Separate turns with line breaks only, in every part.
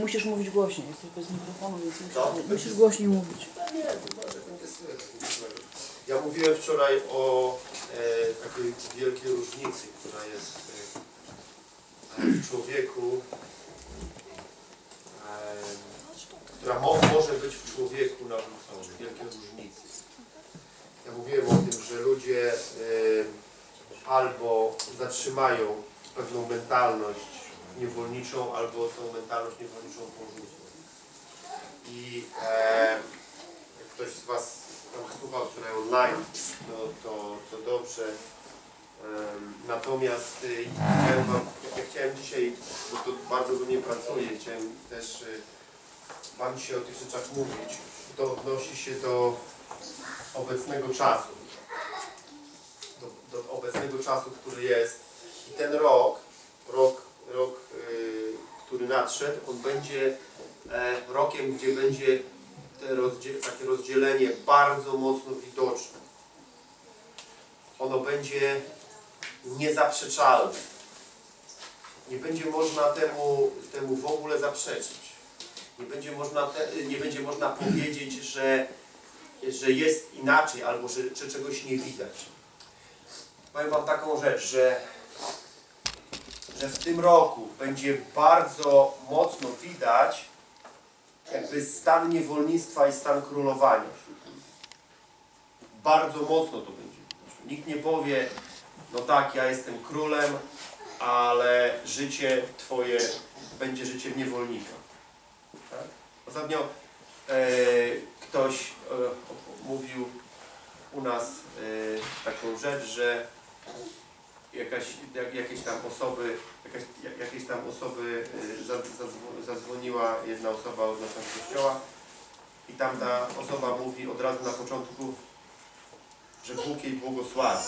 musisz mówić głośniej, jesteś bez mikrofonu, więc musisz, musisz głośniej mówić.
Nie, to będzie słychać. Ja mówiłem wczoraj o e, takiej wielkiej różnicy, która jest e, w człowieku, e, która mo może być w człowieku nawrócony, wielkie różnice. Ja mówiłem o tym, że ludzie e, albo zatrzymają pewną mentalność niewolniczą, albo tą mentalność niewolniczą porzucą. I e, jak ktoś z Was tam słuchał wczoraj online, to, to, to dobrze. Natomiast y, chciałem wam, ja chciałem dzisiaj, bo to bardzo do mnie pracuje, chciałem też y, Wam dzisiaj o tych rzeczach mówić. To odnosi się do obecnego czasu. Do, do obecnego czasu, który jest. I ten rok, rok, rok y, który nadszedł, on będzie e, rokiem, gdzie będzie takie rozdzielenie bardzo mocno widoczne. Ono będzie niezaprzeczalne. Nie będzie można temu, temu w ogóle zaprzeczyć. Nie będzie można, te, nie będzie można powiedzieć, że, że jest inaczej albo że, że czegoś nie widać. Powiem Wam taką rzecz, że, że w tym roku będzie bardzo mocno widać jakby stan niewolnictwa i stan królowania. Bardzo mocno to będzie. Nikt nie powie, no tak, ja jestem królem, ale życie Twoje będzie życiem niewolnika. Tak? Ostatnio e, ktoś e, mówił u nas e, taką rzecz, że jakaś, jak, jakieś tam osoby, jakaś, jak- jakieś tam osoby y, za- zadzwo- zadzwoniła jedna osoba od nas z kościoła i tam ta osoba mówi od razu na początku, że Bóg jej błogosławi.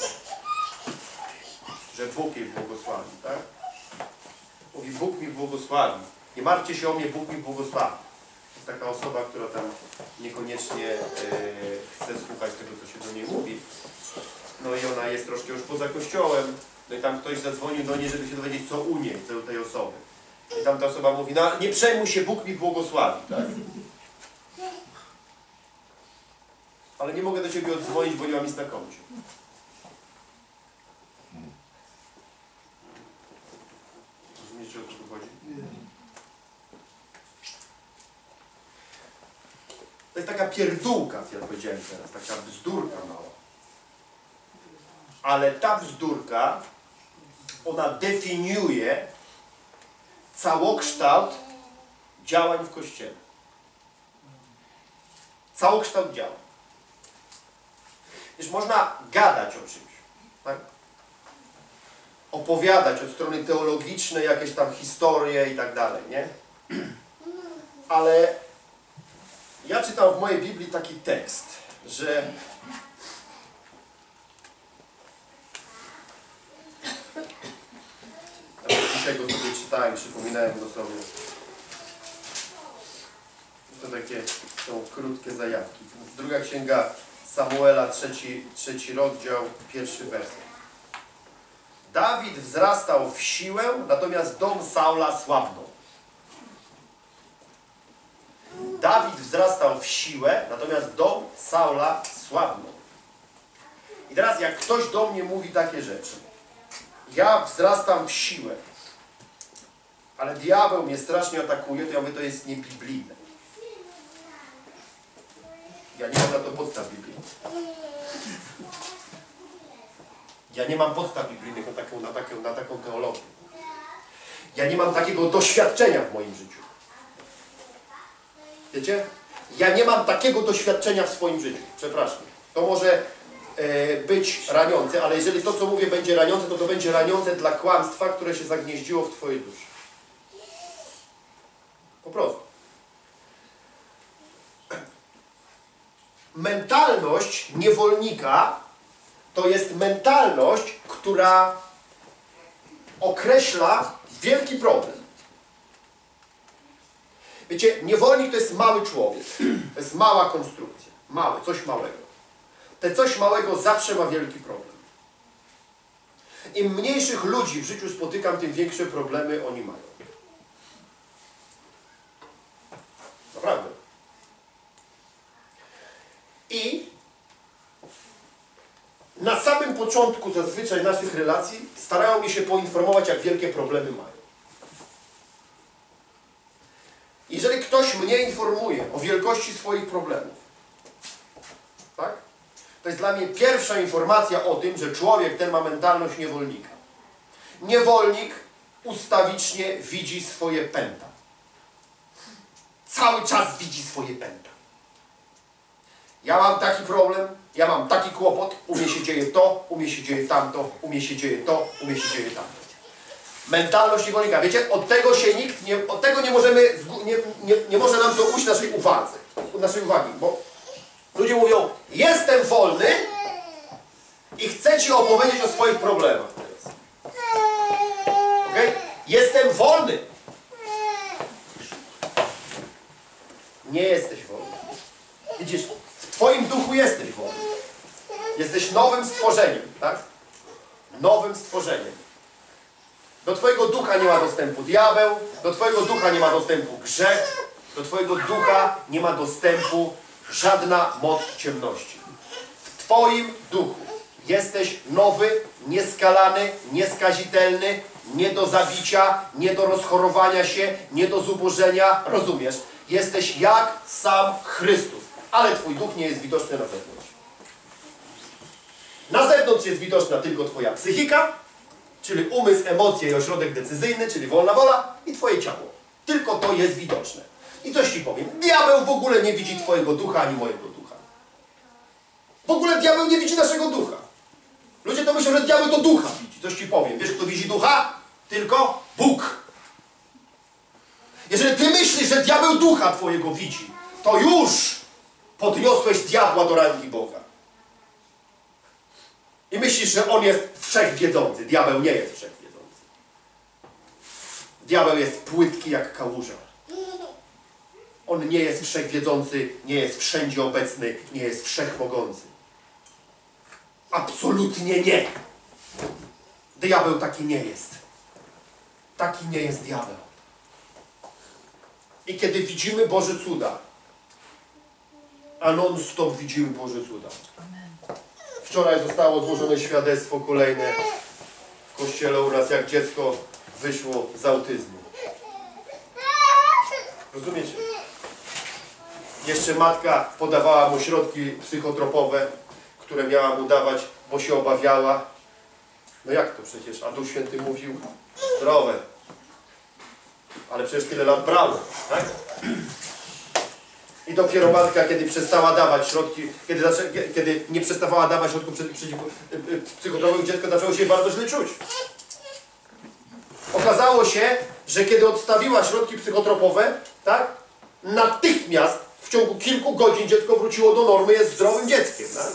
Że Bóg jej błogosławi, tak? Mówi, Bóg mi błogosławi. Nie martwcie się o mnie, Bóg mi błogosławi. Jest taka osoba, która tam niekoniecznie y, chce słuchać tego, co się do niej mówi. No i ona jest troszkę już poza kościołem. No i tam ktoś zadzwonił do niej, żeby się dowiedzieć, co u niej, co u tej osoby. I tam ta osoba mówi, no nie przejmuj się, Bóg mi błogosławi, tak? Ale nie mogę do Ciebie odzwonić, bo nie mam nic na koncie. Rozumiecie, o co tu chodzi? To jest taka pierdółka, co powiedziałem teraz, taka bzdurka mała. Ale ta bzdurka, ona definiuje całokształt działań w Kościele. Całokształt działań. Wiesz, można gadać o czymś, tak? Opowiadać od strony teologicznej jakieś tam historie i tak dalej, nie? Ale ja czytam w mojej Biblii taki tekst, że Dzisiaj sobie czytałem, przypominałem go sobie. To takie są krótkie zajawki. Druga księga Samuela, trzeci, trzeci rozdział, pierwszy werset. Dawid wzrastał w siłę, natomiast dom Saula słabnął. Dawid wzrastał w siłę, natomiast dom Saula słabnął. I teraz jak ktoś do mnie mówi takie rzeczy, ja wzrastam w siłę, ale diabeł mnie strasznie atakuje, to ja mówię, to jest niebiblijne. Ja nie mam na to podstaw biblijnych. Ja nie mam podstaw biblijnych na taką, na, taką, na taką teologię. Ja nie mam takiego doświadczenia w moim życiu. Wiecie? Ja nie mam takiego doświadczenia w swoim życiu. Przepraszam. To może e, być raniące, ale jeżeli to, co mówię, będzie raniące, to to będzie raniące dla kłamstwa, które się zagnieździło w Twojej duszy. Prostu. Mentalność niewolnika to jest mentalność, która określa wielki problem. Wiecie, niewolnik to jest mały człowiek. To jest mała konstrukcja. Mały, coś małego. Te coś małego zawsze ma wielki problem. Im mniejszych ludzi w życiu spotykam, tym większe problemy oni mają. Początku zazwyczaj naszych relacji starają mnie się poinformować, jak wielkie problemy mają. Jeżeli ktoś mnie informuje o wielkości swoich problemów, tak? To jest dla mnie pierwsza informacja o tym, że człowiek ten ma mentalność niewolnika. Niewolnik ustawicznie widzi swoje pęta. Cały czas widzi swoje pęta. Ja mam taki problem, ja mam taki kłopot, u mnie się dzieje to, u mnie się dzieje tamto, u mnie się dzieje to, u mnie się dzieje tamto. Mentalność niewolnika. Wiecie, od tego się nikt nie, od tego nie możemy, nie, nie, nie może nam to ujść naszej uwadze, naszej uwagi, bo ludzie mówią, jestem wolny i chcę Ci opowiedzieć o swoich problemach. Okej? Jestem wolny. Nie jesteś wolny. Widzisz, w Twoim duchu jesteś wolny. Jesteś nowym stworzeniem, tak? Nowym stworzeniem. Do Twojego ducha nie ma dostępu diabeł, do Twojego ducha nie ma dostępu grzech, do Twojego ducha nie ma dostępu żadna moc ciemności. W Twoim duchu jesteś nowy, nieskalany, nieskazitelny, nie do zabicia, nie do rozchorowania się, nie do zubożenia, rozumiesz? Jesteś jak sam Chrystus, ale Twój duch nie jest widoczny na zewnątrz. Na zewnątrz jest widoczna tylko Twoja psychika, czyli umysł, emocje i ośrodek decyzyjny, czyli wolna wola i Twoje ciało. Tylko to jest widoczne. I coś Ci powiem, diabeł w ogóle nie widzi Twojego ducha ani mojego ducha. W ogóle diabeł nie widzi naszego ducha. Ludzie to myślą, że diabeł to ducha widzi. Coś Ci powiem. Wiesz, kto widzi ducha? Tylko Bóg. Jeżeli Ty myślisz, że diabeł ducha Twojego widzi, to już podniosłeś diabła do rangi Boga. I myślisz, że on jest wszechwiedzący. Diabeł nie jest wszechwiedzący. Diabeł jest płytki jak kałuża. On nie jest wszechwiedzący, nie jest wszędzie obecny, nie jest wszechmogący. Absolutnie nie. Diabeł taki nie jest. Taki nie jest diabeł. I kiedy widzimy Boże cuda, a non-stop widzimy Boże cuda. Wczoraj zostało złożone świadectwo kolejne w kościele u nas, jak dziecko wyszło z autyzmu. Rozumiecie? Jeszcze matka podawała mu środki psychotropowe, które miała mu dawać, bo się obawiała. No jak to przecież? A Duch Święty mówił, zdrowe. Ale przecież tyle lat brało, tak? I dopiero matka, kiedy przestała dawać środki, kiedy, kiedy nie przestawała dawać środków y, y, psychotropowych, dziecko zaczęło się bardzo źle czuć. Okazało się, że kiedy odstawiła środki psychotropowe, tak, natychmiast w ciągu kilku godzin dziecko wróciło do normy, jest zdrowym dzieckiem. Tak?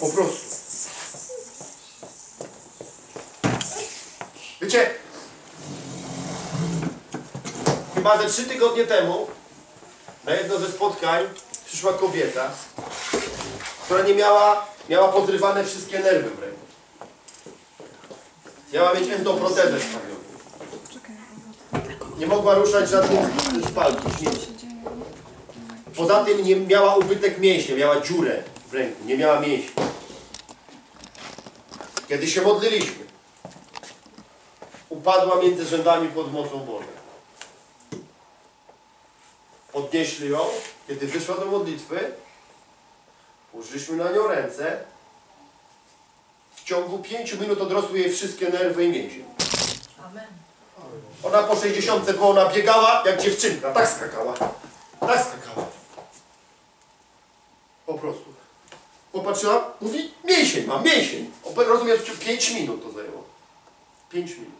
Po prostu. Wiecie, chyba ze trzy tygodnie temu na jedno ze spotkań przyszła kobieta, która nie miała, miała pozrywane wszystkie nerwy w ręku. Miała mieć endoprotezę wstawioną. Nie mogła ruszać z palców, nic. Poza tym nie miała ubytek mięśnia, miała dziurę w ręku, nie miała mięśni. Kiedy się modliliśmy, upadła między rzędami pod mocą Bożą. Podnieśli ją, kiedy wyszła do modlitwy, położyliśmy na nią ręce. W ciągu pięciu minut odrosły jej wszystkie nerwy i mięśnie.
Amen.
Ona po 60 bo ona biegała jak dziewczynka, tak skakała. Tak skakała. Po prostu. Popatrzyła, mówi, mięsień mam, mięsień. Rozumiesz, 5 minut to zajęło. 5 minut.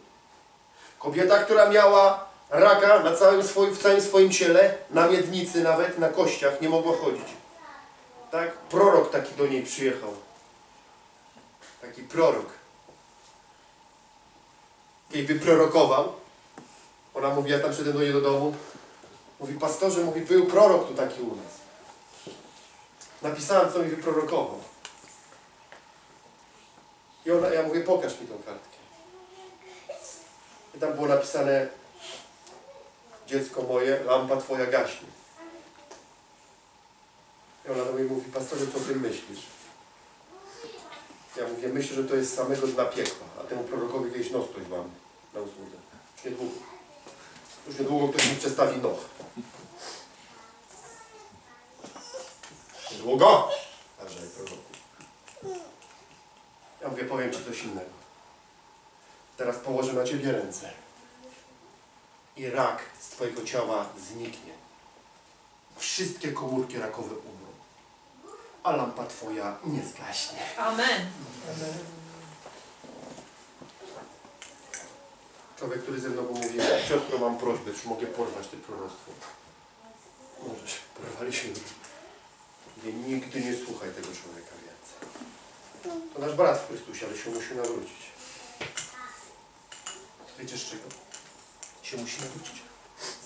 Kobieta, która miała raka na całym swoim, w całym swoim ciele, na miednicy nawet, na kościach, nie mogła chodzić. Tak? Prorok taki do niej przyjechał. Taki prorok. Jej wyprorokował. Ona mówi, ja tam szedłem do niej do domu. Mówi, pastorze, mówi, był prorok tu taki u nas. Napisałem, co mi wyprorokował. I ona, ja mówię, pokaż mi tą kartkę. I tam było napisane, dziecko moje, lampa twoja gaśnie. I ona do mnie mówi, pastorze, co ty myślisz? Ja mówię, myślę, że to jest samego dna piekła, a temu prorokowi kiedyś nos ktoś mam na usłudze. Niedługo. Już niedługo ktoś mi przestawi noch. Niedługo? Także proroku. Ja mówię, powiem Ci coś innego. Teraz położę na Ciebie ręce. I rak z Twojego ciała zniknie. Wszystkie komórki rakowe umrą. A lampa Twoja nie zgaśnie.
Amen.
Człowiek, który ze mną mówi, siostro, mam prośbę, czy mogę porwać to proroctwo? Możesz, porwaliśmy. Mówię, nigdy nie słuchaj tego człowieka więcej. To nasz brat w Chrystusie, ale się musi nawrócić. Wiecie z czego? Się musi nawrócić.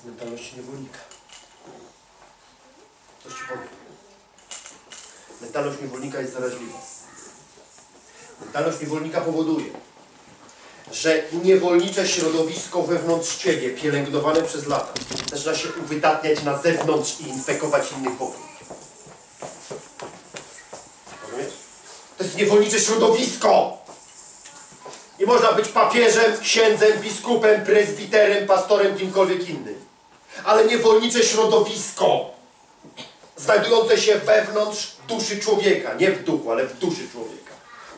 Z mentalności niewolnika. Coś Ci powiem. Mentalność niewolnika jest zaraźliwa. Mentalność niewolnika powoduje, że niewolnicze środowisko wewnątrz Ciebie, pielęgnowane przez lata, zaczyna się uwydatniać na zewnątrz i infekować innych wokół. To jest niewolnicze środowisko! Nie można być papieżem, księdzem, biskupem, prezbiterem, pastorem, kimkolwiek innym. Ale niewolnicze środowisko, znajdujące się wewnątrz duszy człowieka, nie w duchu, ale w duszy człowieka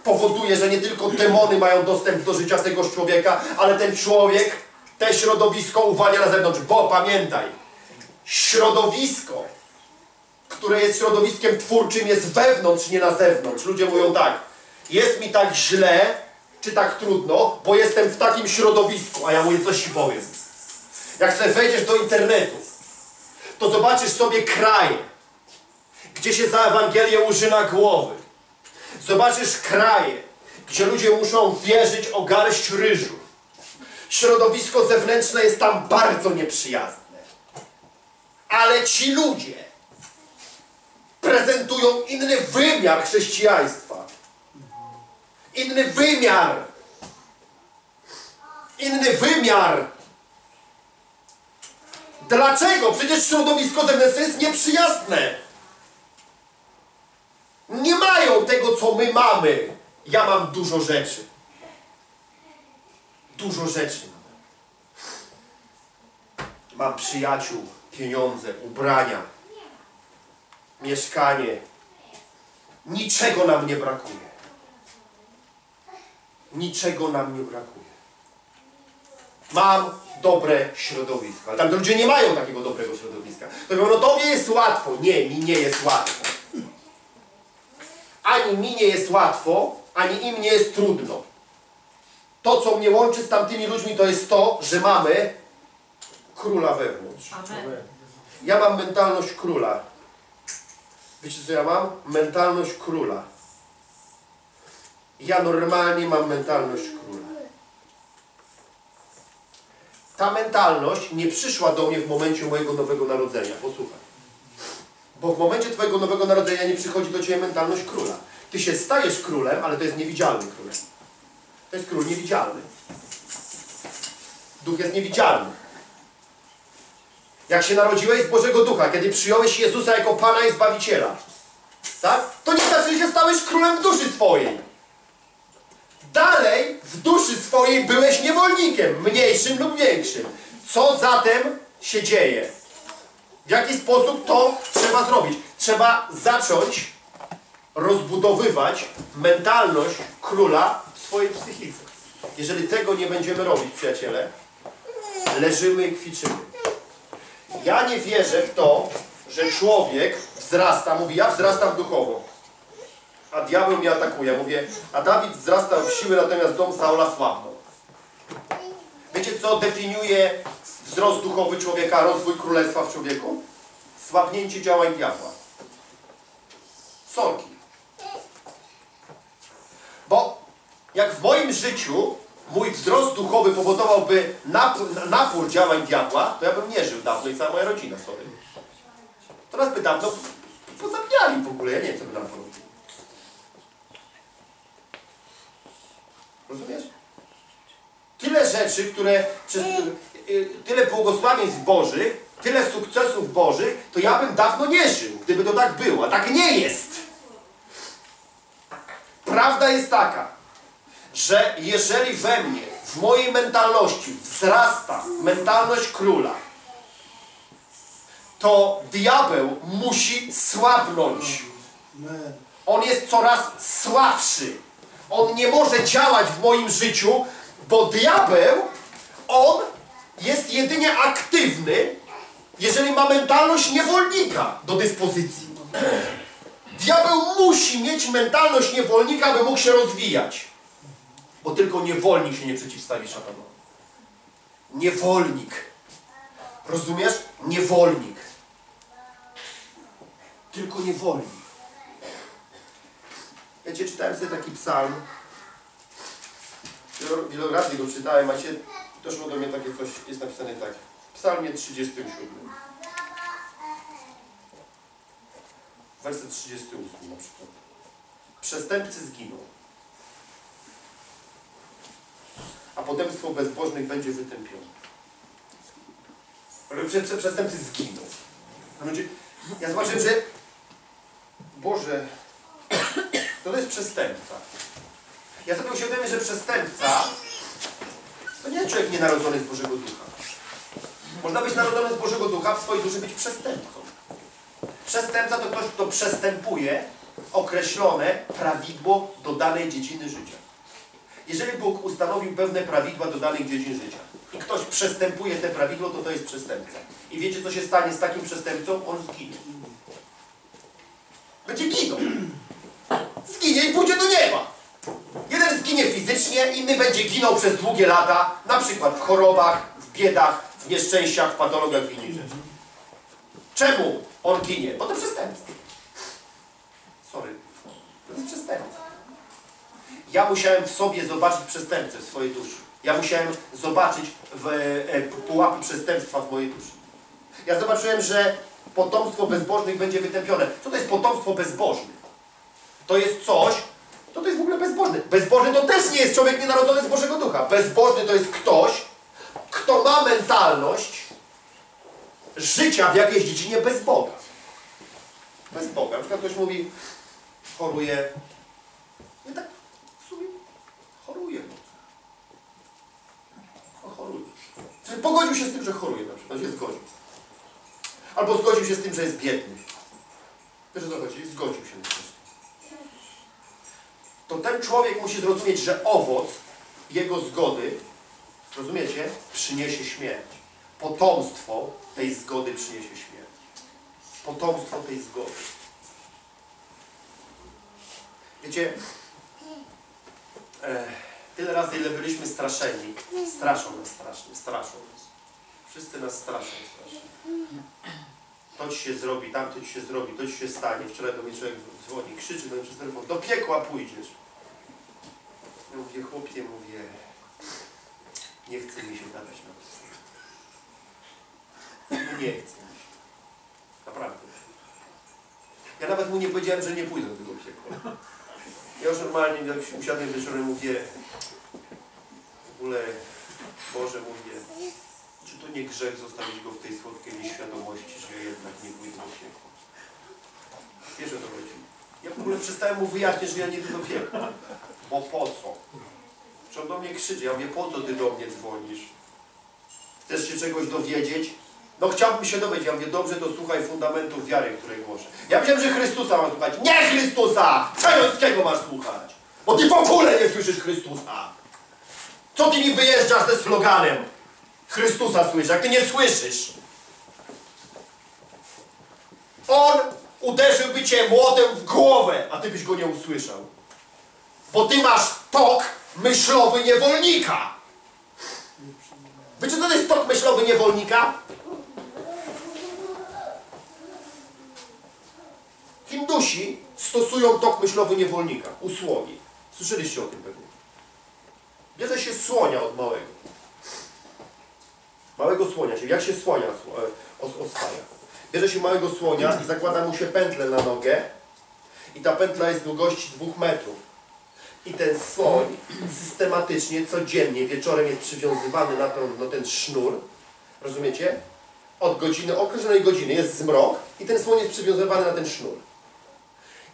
powoduje, że nie tylko demony mają dostęp do życia tego człowieka, ale ten człowiek, te środowisko uwalnia na zewnątrz. Bo pamiętaj, środowisko, które jest środowiskiem twórczym, jest wewnątrz, nie na zewnątrz. Ludzie mówią tak, jest mi tak źle, czy tak trudno, bo jestem w takim środowisku, a ja mówię, coś ci powiem. Jak sobie wejdziesz do internetu, to zobaczysz sobie kraje, gdzie się za Ewangelię użyna głowy. Zobaczysz kraje, gdzie ludzie muszą wierzyć o garść ryżu. Środowisko zewnętrzne jest tam bardzo nieprzyjazne. Ale ci ludzie prezentują inny wymiar chrześcijaństwa. Inny wymiar. Inny wymiar. Dlaczego? Przecież środowisko zewnętrzne jest nieprzyjazne. Nie mają tego, co my mamy. Ja mam dużo rzeczy. Dużo rzeczy mam. Mam przyjaciół, pieniądze, ubrania, mieszkanie. Niczego nam nie brakuje. Niczego nam nie brakuje. Mam dobre środowisko. Ale tam ludzie nie mają takiego dobrego środowiska. To mówią, no tobie jest łatwo. Nie, mi nie jest łatwo ani mi nie jest łatwo, ani im nie jest trudno. To, co mnie łączy z tamtymi ludźmi, to jest to, że mamy króla wewnątrz.
Amen.
Ja mam mentalność króla. Wiecie, co ja mam? Mentalność króla. Ja normalnie mam mentalność króla. Ta mentalność nie przyszła do mnie w momencie mojego nowego narodzenia. Posłuchaj. Bo w momencie Twojego nowego narodzenia nie przychodzi do Ciebie mentalność króla. Ty się stajesz królem, ale to jest niewidzialny król. To jest król niewidzialny. Duch jest niewidzialny. Jak się narodziłeś z Bożego Ducha, kiedy przyjąłeś Jezusa jako Pana i Zbawiciela, tak? To nie znaczy, że stałeś królem duszy swojej. Dalej w duszy swojej byłeś niewolnikiem, mniejszym lub większym. Co zatem się dzieje? W jaki sposób to trzeba zrobić? Trzeba zacząć rozbudowywać mentalność króla w swojej psychice. Jeżeli tego nie będziemy robić, przyjaciele, leżymy i kwiczymy. Ja nie wierzę w to, że człowiek wzrasta, mówi ja wzrastam duchowo, a diabeł mnie atakuje. Mówię, a Dawid wzrastał w siły, natomiast dom Saula słabnął. Wiecie co definiuje wzrost duchowy człowieka, rozwój królestwa w człowieku? Słabnięcie działań diabła. Sorki. Bo jak w moim życiu mój wzrost duchowy powodowałby napór, napór działań diabła, to ja bym nie żył dawno i cała moja rodzina sobie. Teraz by dawno pozabijali w ogóle, ja nie co by nam porobili. Rozumiesz? Tyle rzeczy, które przez y, y, tyle błogosławieństw Bożych tyle sukcesów Bożych, to ja bym dawno nie żył, gdyby to tak było. A tak nie jest. Prawda jest taka, że jeżeli we mnie, w mojej mentalności wzrasta mentalność króla, to diabeł musi słabnąć. On jest coraz słabszy. On nie może działać w moim życiu, bo diabeł, on jest jedynie aktywny, jeżeli ma mentalność niewolnika do dyspozycji. Diabeł musi mieć mentalność niewolnika, aby mógł się rozwijać. Bo tylko niewolnik się nie przeciwstawi szatanowi. Niewolnik. Rozumiesz? Niewolnik. Tylko niewolnik. Cię czytałem sobie taki psalm. Wielo- Wielokrotnie go czytałem, a się doszło do mnie takie coś, jest napisane tak. W psalmie 37. Werset 38 na przykład. Przestępcy zginą. A potomstwo bezbożnych będzie wytępione. Przestępcy zginą. Ja zobaczyłem, że Boże, to, to jest przestępca. Ja sobie uświadomiłem, że przestępca to nie człowiek nienarodzony z Bożego Ducha. Można być narodzony z Bożego Ducha, w swojej duszy być przestępcą. Przestępca to ktoś, kto przestępuje określone prawidło do danej dziedziny życia. Jeżeli Bóg ustanowił pewne prawidła do danych dziedzin życia i ktoś przestępuje te prawidło, to to jest przestępca. I wiecie, co się stanie z takim przestępcą? On zginie. Będzie ginął. Zginie i pójdzie do nieba. Jeden zginie fizycznie, inny będzie ginął przez długie lata, na przykład w chorobach, w biedach, w nieszczęściach, w patologiach i innych rzeczy. Czemu on ginie? Bo to przestępca. Sorry. To jest przestępca. Ja musiałem w sobie zobaczyć przestępcę w swojej duszy. Ja musiałem zobaczyć w, e, pułapy przestępstwa w mojej duszy. Ja zobaczyłem, że potomstwo bezbożnych będzie wytępione. Co to jest potomstwo bezbożnych? To jest coś, to to jest w ogóle bezbożny. Bezbożny to też nie jest człowiek nienarodzony z Bożego Ducha. Bezbożny to jest ktoś, kto ma mentalność życia w jakiejś dziedzinie bez Boga. Bez Boga. Na przykład ktoś mówi, choruje. Nie tak w sumie choruje. no. Choruje. Czyli pogodził się z tym, że choruje na przykład, się zgodził. Albo zgodził się z tym, że jest biedny. Wiesz o co chodzi? Zgodził się prostu. To ten człowiek musi zrozumieć, że owoc jego zgody, rozumiecie, przyniesie śmierć. Potomstwo tej zgody przyniesie śmierć. Potomstwo tej zgody. Wiecie, e, tyle razy, ile byliśmy straszeni, straszą nas strasznie, straszą nas. Wszyscy nas straszą strasznie. To ci się zrobi, tamto ci się zrobi, to ci się stanie. Wczoraj do mnie człowiek dzwoni, krzyczy do mnie przez telefon, do piekła pójdziesz. Mówię, chłopie, mówię, nie chce mi się gadać na. No nie chce mi się. Naprawdę. Ja nawet mu nie powiedziałem, że nie pójdę do tego piekła. Ja już normalnie, jak się usiadłem wieczorem, mówię, w ogóle, Boże, mówię, czy to nie grzech zostawić go w tej słodkiej nieświadomości, że jednak nie pójdę do piekła? Wiesz o to chodzi. Ja w ogóle przestałem mu wyjaśnić, że ja nie do piekła. Bo po co? Że on do mnie krzyczy. Ja mówię, po co ty do mnie dzwonisz? Chcesz się czegoś dowiedzieć? No chciałbym się dowiedzieć. Ja mówię, dobrze, to słuchaj fundamentów wiary, które głoszę. Ja myślałem, że Chrystusa mam słuchać. Nie Chrystusa! Cajońskiego masz słuchać. Bo ty w ogóle nie słyszysz Chrystusa. Co ty mi wyjeżdżasz ze sloganem? Chrystusa słyszę, jak ty nie słyszysz. On uderzyłby cię młotem w głowę, a ty byś go nie usłyszał. Bo ty masz tok myślowy niewolnika. Wiecie, co to jest tok myślowy niewolnika? Hindusi stosują tok myślowy niewolnika u słoni. Słyszeliście o tym pewnie. Bierze się słonia od małego. Małego słonia się. Jak się słonia sło- e, os- oswaja? Bierze się małego słonia i zakłada mu się pętlę na nogę. I ta pętla jest długości dwóch metrów. I ten słoń systematycznie, codziennie, wieczorem jest przywiązywany na, ten, na ten sznur. Rozumiecie? od godziny, określonej godziny jest zmrok i ten słoń jest przywiązywany na ten sznur.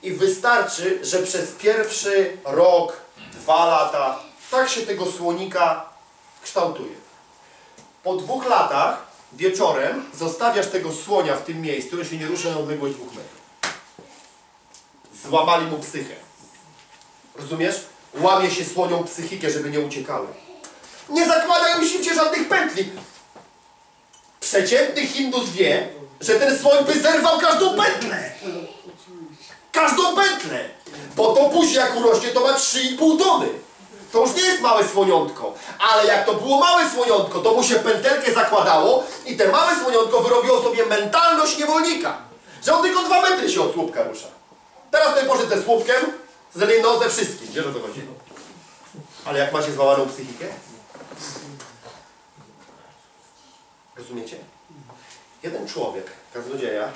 I wystarczy, że przez pierwszy rok, dwa lata, tak się tego słonika kształtuje. Po dwóch latach wieczorem zostawiasz tego słonia w tym miejscu, on się nie rusza na odległość dwóch metrów. Złamali mu psychę. Rozumiesz? Łamie się słonią psychikę, żeby nie uciekały. Nie zakładają się żadnych pętli. Przeciętny Hindus wie, że ten słoń by zerwał każdą pętlę. Każdą pętlę. Bo to później jak urośnie, to ma 3,5 tony. To już nie jest małe słoniątko. Ale jak to było małe słoniątko, to mu się pętelkę zakładało i te małe słoniątko wyrobiło sobie mentalność niewolnika. Że on tylko dwa metry się od słupka rusza. Teraz tutaj poszedł ze słupkiem, z no ze wszystkim. Wiesz o co chodzi? Ale jak ma się złamaną psychikę? Rozumiecie? Jeden człowiek, kaznodzieja,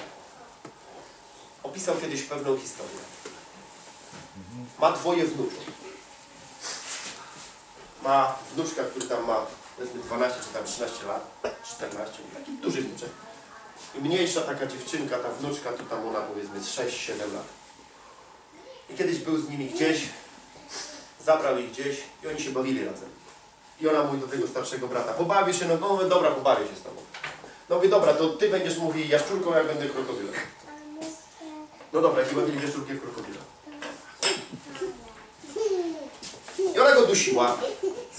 opisał kiedyś pewną historię. Ma dwoje wnuczek. Ma wnuczka, który tam ma powiedzmy 12 czy tam 13 lat, 14, taki duży wnuczek. I mniejsza taka dziewczynka, ta wnuczka, to tam ona powiedzmy z 6-7 lat. I kiedyś był z nimi gdzieś, zabrał ich gdzieś i oni się bawili razem. I ona mówi do tego starszego brata, pobawię się, no, no mówię, dobra, pobawię się z tobą. No mówię, dobra, to ty będziesz mówi jaszczurką, ja będę krokodylem. No dobra, i bawili jaszczurkiem krokodyla. I ona go dusiła,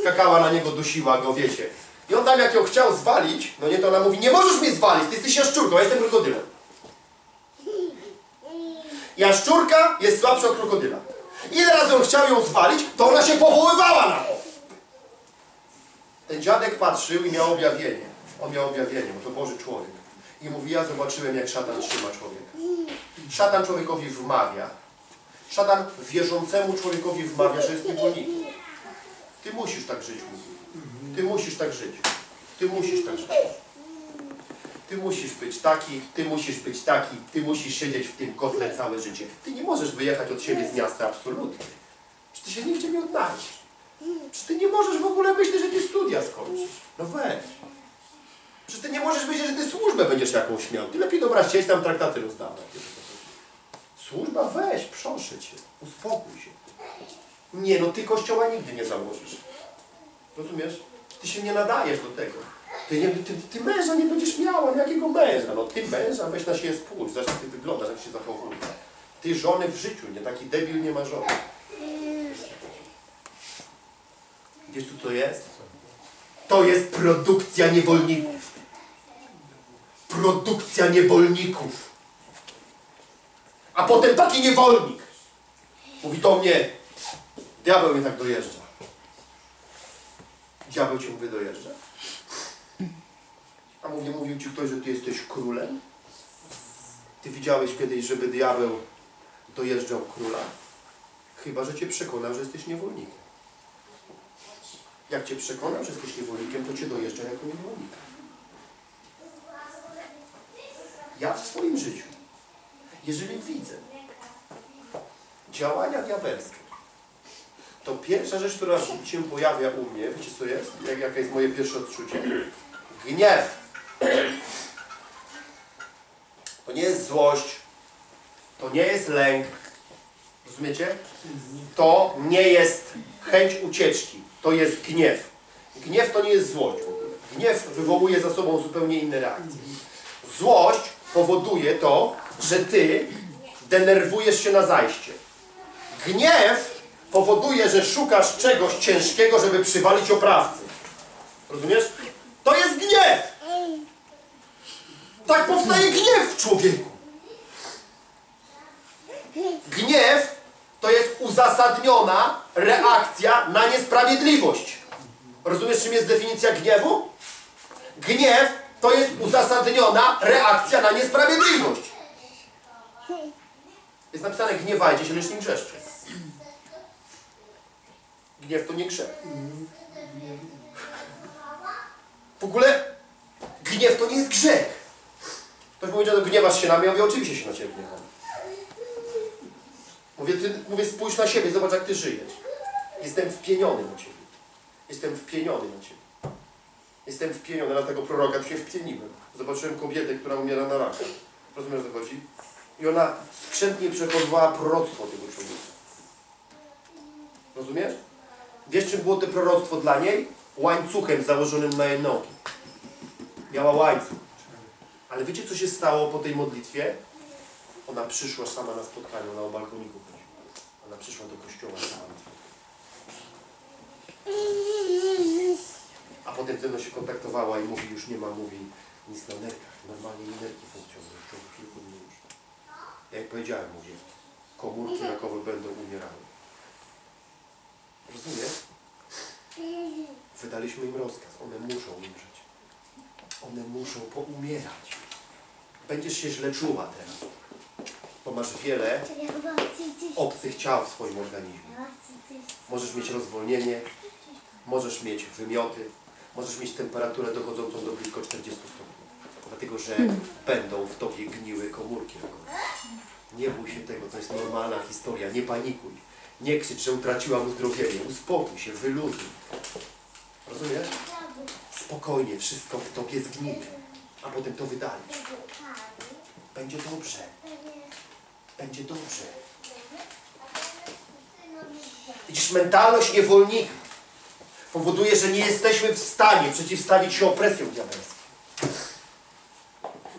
skakała na niego, dusiła go, wiecie. I on tam jak ją chciał zwalić, no nie, to ona mówi, nie możesz mnie zwalić, ty jesteś jaszczurką, ja jestem krokodylem. Jaszczurka jest słabsza od krokodyla. Ile razy on chciał ją zwalić, to ona się powoływała na to. Ten dziadek patrzył i miał objawienie. On miał objawienie, bo to Boży człowiek. I mówi, ja zobaczyłem, jak szatan trzyma człowieka. Szatan człowiekowi wmawia. Szatan wierzącemu człowiekowi wmawia, że jest niewolnikiem. Ty musisz tak żyć. Ty musisz tak żyć. Ty musisz tak żyć. Ty musisz być taki, ty musisz być taki, ty musisz siedzieć w tym kotle całe życie. Ty nie możesz wyjechać od siebie z miasta absolutnie. Czy ty się nigdzie nie odnajdziesz? Czy ty nie możesz w ogóle myśleć, że ty studia skończysz? No weź. Czy ty nie możesz myśleć, że ty służbę będziesz jakąś miał? Ty lepiej dobra sieć tam traktaty rozdawać. Służba weź, proszę cię, uspokój się. Nie, no ty kościoła nigdy nie założysz. Rozumiesz? Ty się nie nadajesz do tego. Ty, nie, ty, ty męża nie będziesz miała, no jakiego męża? No ty męża, weź na siebie spójrz, zobacz jak ty wyglądasz, jak się zachowujesz. Ty żony w życiu, nie taki debil nie ma żony. Wiesz co to jest? To jest produkcja niewolników. Produkcja niewolników. A potem taki niewolnik mówi do mnie, diabeł mnie tak dojeżdża. Diabeł cię mówi dojeżdża. A mówię, mówił ci ktoś, że ty jesteś królem? Ty widziałeś kiedyś, żeby diabeł dojeżdżał króla? Chyba, że cię przekonał, że jesteś niewolnikiem. Jak cię przekonał, że jesteś niewolnikiem, to cię dojeżdża jako niewolnika. Ja w swoim życiu, jeżeli widzę działania diabelskie, to pierwsza rzecz, która się pojawia u mnie, wiecie co jest? Jak, jakie jest moje pierwsze odczucie? Gniew. To nie jest złość, to nie jest lęk, rozumiecie? To nie jest chęć ucieczki, to jest gniew. Gniew to nie jest złość. Gniew wywołuje za sobą zupełnie inne reakcje. Złość powoduje to, że ty denerwujesz się na zajście. Gniew powoduje, że szukasz czegoś ciężkiego, żeby przywalić oprawcy. Rozumiesz? To jest gniew! Tak powstaje gniew w człowieku. Gniew to jest uzasadniona reakcja na niesprawiedliwość. Rozumiesz, czym jest definicja gniewu? Gniew to jest uzasadniona reakcja na niesprawiedliwość. Jest napisane gniewajcie się, lecz nie grzeszcie. Gniew to nie grzech. W ogóle gniew to nie jest grzech. Ktoś powiedział, no gniewasz się na mnie, ja mówię, oczywiście się na Ciebie gniewam. Mówię, ty, mówię, spójrz na siebie, zobacz jak Ty żyjesz. Jestem wpieniony na Ciebie. Jestem wpieniony na Ciebie. Jestem wpieniony na tego proroka, to się wpieniłem. Zobaczyłem kobietę, która umiera na raka. Rozumiesz, o co chodzi? I ona skrzętnie przechowywała proroctwo tego człowieka. Rozumiesz? Wiesz, czym było to proroctwo dla niej? Łańcuchem założonym na jej nogi. Miała łańcuch. Ale wiecie, co się stało po tej modlitwie? Ona przyszła sama na spotkanie, ona o balkoniku chodziła. Ona przyszła do kościoła sama na spotkanie. A potem ze mną się kontaktowała i mówi, już nie ma, mówi, nic na nerkach. Normalnie nerki funkcjonują w ciągu kilku dni już. Ja jak powiedziałem, mówię, komórki rakowe będą umierały. Rozumiesz? Wydaliśmy im rozkaz. One muszą umrzeć. One muszą poumierać. Będziesz się źle czuła teraz. Bo masz wiele obcych ciał w swoim organizmie. Możesz mieć rozwolnienie, możesz mieć wymioty, możesz mieć temperaturę dochodzącą do blisko 40 stopni. Dlatego, że będą w tobie gniły komórki. Nie bój się tego, to jest normalna historia, nie panikuj. Nie krzycz, że utraciłam uzdrowienie. Uspokój się, wyluzuj. Rozumiesz? Spokojnie, wszystko w tobie zgnije, a potem to wydalisz. Będzie dobrze, będzie dobrze. Widzisz, mentalność niewolnika powoduje, że nie jesteśmy w stanie przeciwstawić się opresjom diabelskim.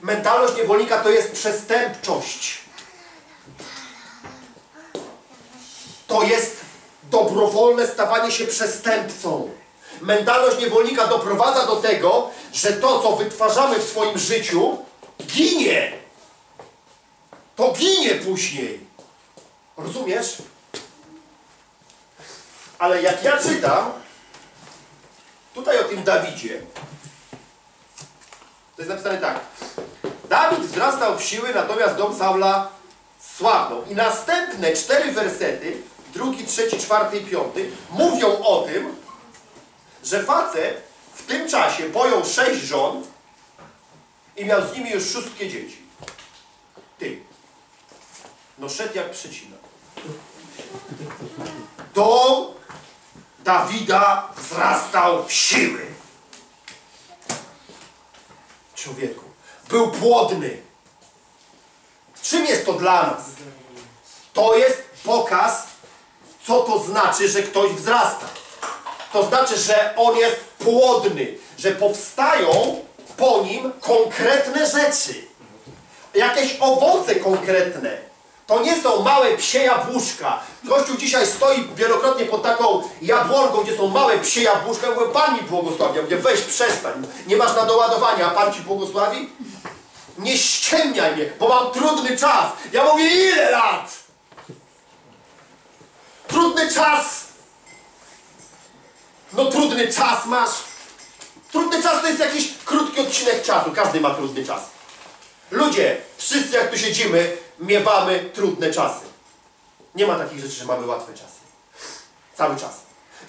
Mentalność niewolnika to jest przestępczość. To jest dobrowolne stawanie się przestępcą. Mentalność niewolnika doprowadza do tego, że to, co wytwarzamy w swoim życiu, ginie. To ginie później. Rozumiesz? Ale jak ja czytam, tutaj o tym Dawidzie, to jest napisane tak. Dawid wzrastał w siły, natomiast dom Saula słabnął. I następne cztery wersety, drugi, trzeci, czwarty i piąty, mówią o tym, że facet w tym czasie pojął sześć żon i miał z nimi już szóstkie dzieci. Ty. No szedł jak przecina. Dom Dawida wzrastał w siły. Człowieku, był płodny. Czym jest to dla nas? To jest pokaz, co to znaczy, że ktoś wzrasta. To znaczy, że on jest płodny, że powstają po nim konkretne rzeczy. Jakieś owoce konkretne. To nie są małe psie jabłuszka. Kościół dzisiaj stoi wielokrotnie pod taką jabłonką, gdzie są małe psie jabłuszka. Ja mówię, Pan mi błogosławi. Ja mówię, weź przestań. Nie masz na doładowanie, a Pan Ci błogosławi? Nie ściemniaj mnie, bo mam trudny czas. Ja mówię, ile lat? Trudny czas. No trudny czas masz. Trudny czas to jest jakiś krótki odcinek czasu. Każdy ma trudny czas. Ludzie, wszyscy jak tu siedzimy, miewamy trudne czasy. Nie ma takich rzeczy, że mamy łatwe czasy. Cały czas.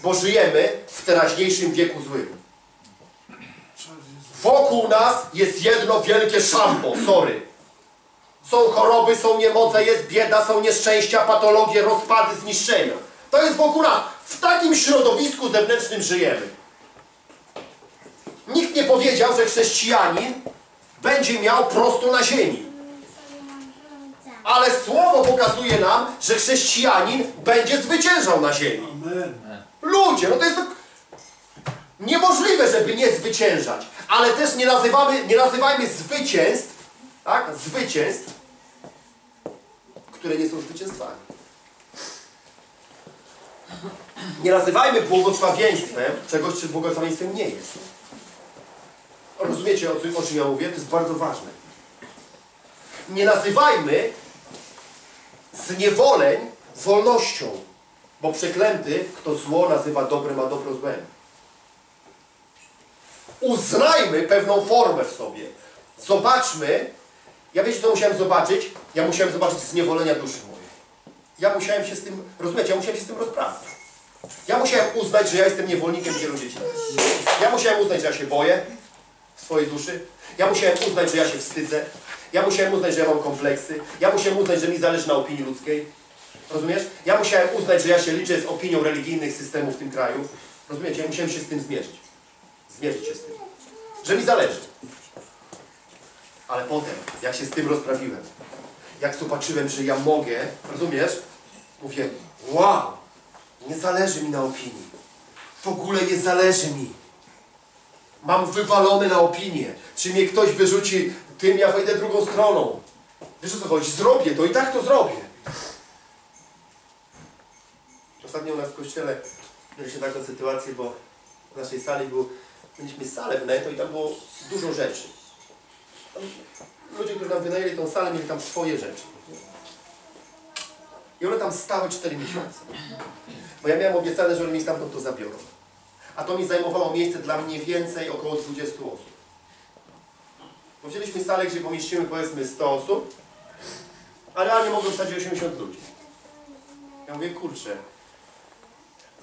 Bo żyjemy w teraźniejszym wieku złym. Wokół nas jest jedno wielkie szambo, sorry. Są choroby, są niemoce, jest bieda, są nieszczęścia, patologie, rozpady, zniszczenia. To jest wokół nas. W takim środowisku zewnętrznym żyjemy. Nikt nie powiedział, że chrześcijanin będzie miał prosto na ziemi. Ale Słowo pokazuje nam, że chrześcijanin będzie zwyciężał na ziemi. Ludzie, no to jest niemożliwe, żeby nie zwyciężać. Ale też nie nazywamy, nie nazywajmy zwycięstw, tak? Zwycięstw, które nie są zwycięstwami. Nie nazywajmy błogosławieństwem czegoś, czy błogosławieństwem nie jest. Rozumiecie, o czym, o czym ja mówię? To jest bardzo ważne. Nie nazywajmy zniewoleń wolnością, bo przeklęty, kto zło nazywa dobrem, a dobro złem. Uznajmy pewną formę w sobie. Zobaczmy, ja wiecie co musiałem zobaczyć? Ja musiałem zobaczyć zniewolenia duszy mojej. Ja musiałem się z tym, rozumiecie, ja musiałem się z tym rozprawić. Ja musiałem uznać, że ja jestem niewolnikiem wielu dzieci. Ja musiałem uznać, że ja się boję w swojej duszy. Ja musiałem uznać, że ja się wstydzę. Ja musiałem uznać, że ja mam kompleksy. Ja musiałem uznać, że mi zależy na opinii ludzkiej. Rozumiesz? Ja musiałem uznać, że ja się liczę z opinią religijnych systemów w tym kraju. Rozumiecie? Ja musiałem się z tym zmierzyć. Zmierzyć się z tym. Że mi zależy. Ale potem, jak się z tym rozprawiłem, jak zobaczyłem, że ja mogę, rozumiesz? Mówię, wow, nie zależy mi na opinii. W ogóle nie zależy mi. Mam wywalone na opinię. Czy mnie ktoś wyrzuci tym, ja wejdę drugą stroną. Wiesz o co chodzi? Zrobię to i tak to zrobię. Ostatnio u nas w kościele mieliśmy taką sytuację, bo w naszej sali był, mieliśmy salę wynajętą i tam było dużo rzeczy. Ludzie, którzy nam wynajęli tą salę, mieli tam swoje rzeczy. I one tam stały 4 miesiące. Bo ja miałem obiecane, że oni mi stamtąd to zabiorą. A to mi zajmowało miejsce dla mniej więcej około 20 osób. Bo wzięliśmy salę, gdzie pomieścimy powiedzmy 100 osób, a realnie mogą wstać 80 ludzi. Ja mówię, kurczę,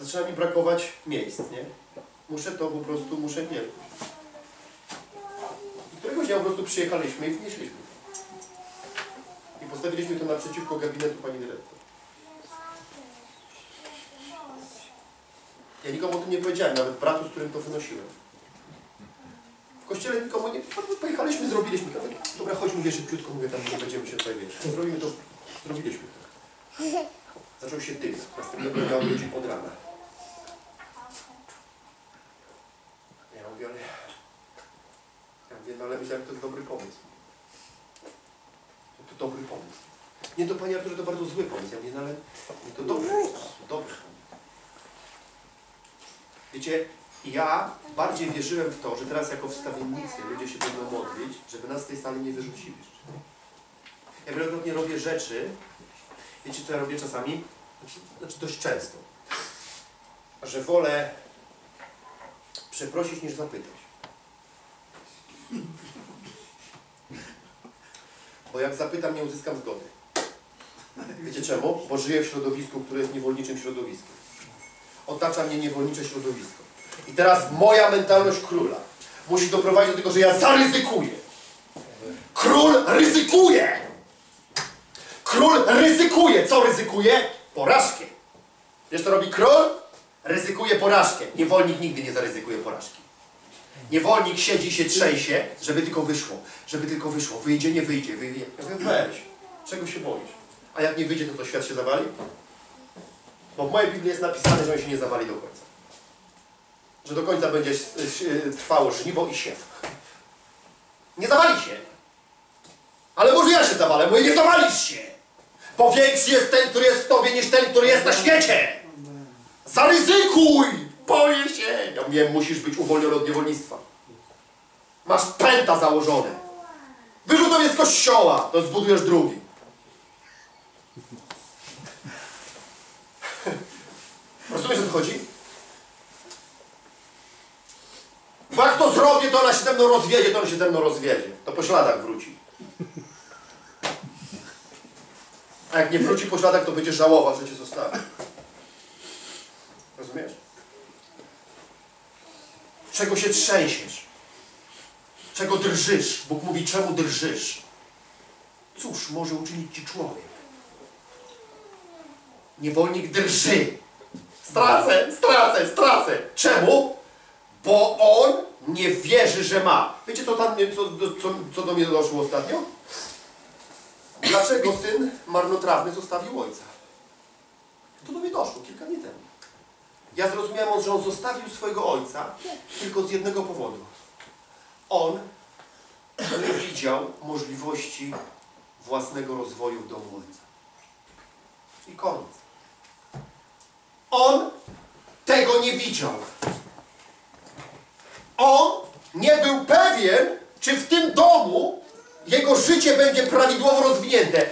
zaczyna mi brakować miejsc, nie? Muszę to po prostu, muszę nie. Dnia po prostu przyjechaliśmy i wnieśliśmy. I postawiliśmy to naprzeciwko gabinetu pani dyrektor. Ja nikomu o tym nie powiedziałem, nawet bratu, z którym to wynosiłem. W kościele nikomu nie... Pojechaliśmy, zrobiliśmy to. Dobra, chodź, mówię szybciutko, mówię tam, nie będziemy się tutaj, wiesz. Zrobimy to, zrobiliśmy to. Zaczął się dym. Następnego dnia od rana. Ja mówię, ale... Ja mówię, no ale myślałem, że to jest dobry pomysł. To, to dobry pomysł. Nie do Panie Arturze, to bardzo zły pomysł. Ja mówię, no ale nie, to dobry pomysł. Dobry. Wiecie, ja bardziej wierzyłem w to, że teraz jako wstawiennicy ludzie się będą modlić, żeby nas z tej sali nie wyrzucili. Ja wielokrotnie robię rzeczy, wiecie co ja robię czasami? Znaczy, znaczy dość często. Że wolę przeprosić niż zapytać. Bo jak zapytam, nie uzyskam zgody. Wiecie czemu? Bo żyję w środowisku, które jest niewolniczym środowiskiem. Otacza mnie niewolnicze środowisko. I teraz moja mentalność króla musi doprowadzić do tego, że ja zaryzykuję. Król ryzykuje! Król ryzykuje! Co ryzykuje? Porażkę. Wiesz co robi król? Ryzykuje porażkę. Niewolnik nigdy nie zaryzykuje porażki. Niewolnik siedzi się trzęsie, żeby tylko wyszło. Żeby tylko wyszło. Wyjdzie, nie wyjdzie. wyjdzie. Ja mówię, weź. Czego się boisz? A jak nie wyjdzie, to to świat się zawali? Bo w mojej Biblii jest napisane, że on się nie zawali do końca. Że do końca będzie s- s- trwało żniwo i siew. Nie zawali się. Ale może ja się zawalę, bo nie zawalisz się. Bo większy jest ten, który jest w tobie, niż ten, który jest na świecie. Zaryzykuj! Boję się. Ja mówię, musisz być uwolniony od niewolnictwa. Masz pęta założone. Wyrzucą z kościoła, to zbudujesz drugi. Rozumiesz o co chodzi? Bo jak to zrobię, to ona się ze mną rozwiedzie, to on się ze mną rozwiedzie. To po śladach wróci. A jak nie wróci po śladach, to będzie żałował, że cię zostawi. Rozumiesz? Czego się trzęsiesz? Czego drżysz? Bóg mówi, czemu drżysz? Cóż może uczynić ci człowiek? Niewolnik drży. Stracę, stracę, stracę. Czemu? Bo on nie wierzy, że ma. Wiecie, co, tam, co, co, co do mnie doszło ostatnio? Dlaczego syn marnotrawny zostawił ojca? To do mnie doszło kilka dni temu. Ja zrozumiałem, że on zostawił swojego ojca tylko z jednego powodu. On nie widział możliwości własnego rozwoju w domu ojca. I koniec. On tego nie widział. On nie był pewien, czy w tym domu jego życie będzie prawidłowo rozwinięte.